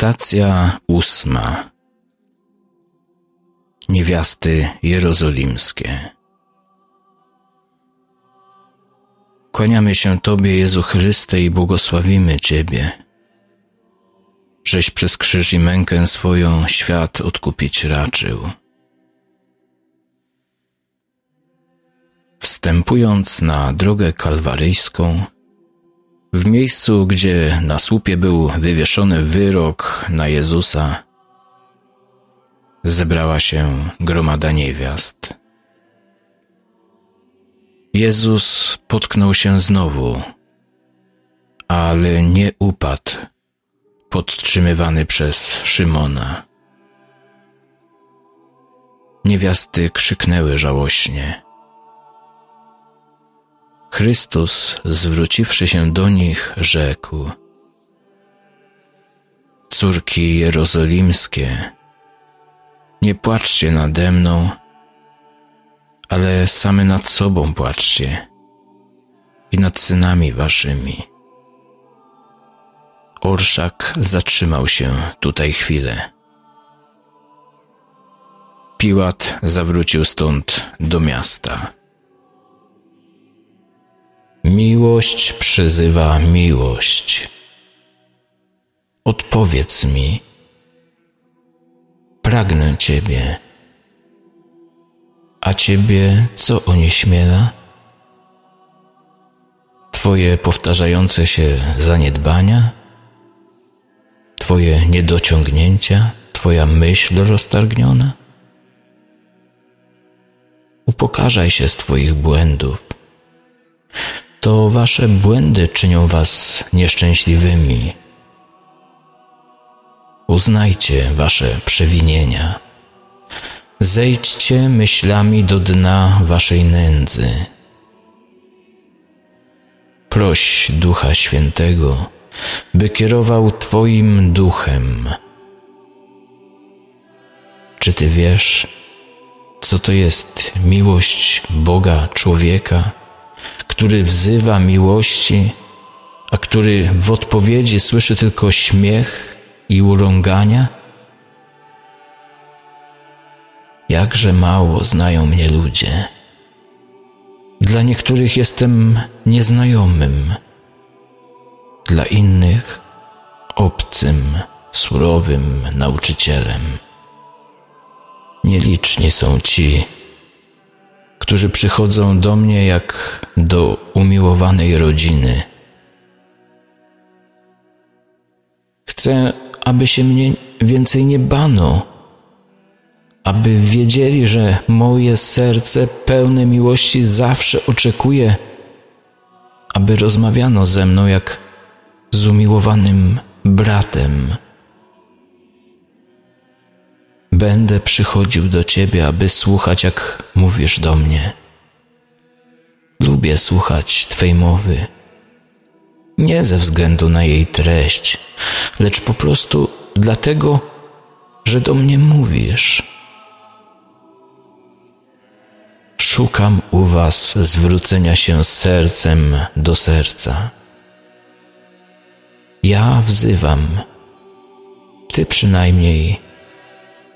Stacja ósma. Niewiasty jerozolimskie. Kłaniamy się Tobie, Jezu Chryste, i błogosławimy Ciebie, żeś przez krzyż i mękę swoją świat odkupić raczył. Wstępując na drogę kalwaryjską, w miejscu, gdzie na słupie był wywieszony wyrok na Jezusa, zebrała się gromada niewiast. Jezus potknął się znowu, ale nie upadł, podtrzymywany przez Szymona. Niewiasty krzyknęły żałośnie. Chrystus, zwróciwszy się do nich, rzekł: Córki jerozolimskie, nie płaczcie nade mną, ale same nad sobą płaczcie i nad synami waszymi. Orszak zatrzymał się tutaj chwilę. Piłat zawrócił stąd do miasta. Miłość przyzywa miłość. Odpowiedz mi. Pragnę Ciebie. A Ciebie co onieśmiela? Twoje powtarzające się zaniedbania? Twoje niedociągnięcia? Twoja myśl roztargniona? Upokarzaj się z Twoich błędów to wasze błędy czynią was nieszczęśliwymi. Uznajcie wasze przewinienia. Zejdźcie myślami do dna waszej nędzy. Proś Ducha Świętego, by kierował Twoim duchem. Czy Ty wiesz, co to jest miłość Boga człowieka? Który wzywa miłości, a który w odpowiedzi słyszy tylko śmiech i urągania? Jakże mało znają mnie ludzie. Dla niektórych jestem nieznajomym, dla innych obcym, surowym nauczycielem. Nieliczni są ci, którzy przychodzą do mnie jak do umiłowanej rodziny. Chcę, aby się mnie więcej nie bano, aby wiedzieli, że moje serce pełne miłości zawsze oczekuje, aby rozmawiano ze mną jak z umiłowanym bratem. Będę przychodził do Ciebie, aby słuchać, jak mówisz do mnie. Lubię słuchać Twej mowy. Nie ze względu na jej treść, lecz po prostu dlatego, że do mnie mówisz. Szukam u Was zwrócenia się sercem do serca. Ja wzywam, Ty przynajmniej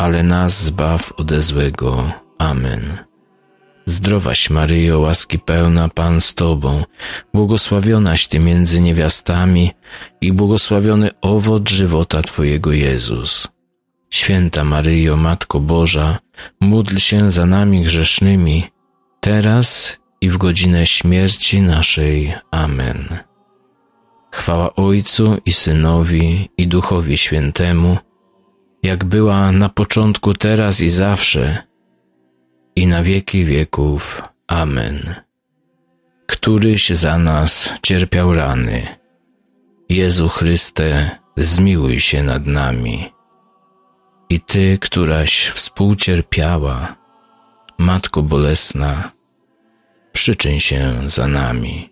ale nas zbaw ode złego. Amen. Zdrowaś Maryjo, łaski pełna Pan z Tobą, błogosławionaś Ty między niewiastami i błogosławiony owoc żywota Twojego Jezus. Święta Maryjo, Matko Boża, módl się za nami grzesznymi, teraz i w godzinę śmierci naszej. Amen. Chwała Ojcu i Synowi i Duchowi Świętemu, jak była na początku, teraz i zawsze, i na wieki wieków. Amen. Któryś za nas cierpiał rany. Jezu Chryste, zmiłuj się nad nami. I Ty, któraś współcierpiała, Matko Bolesna, przyczyń się za nami.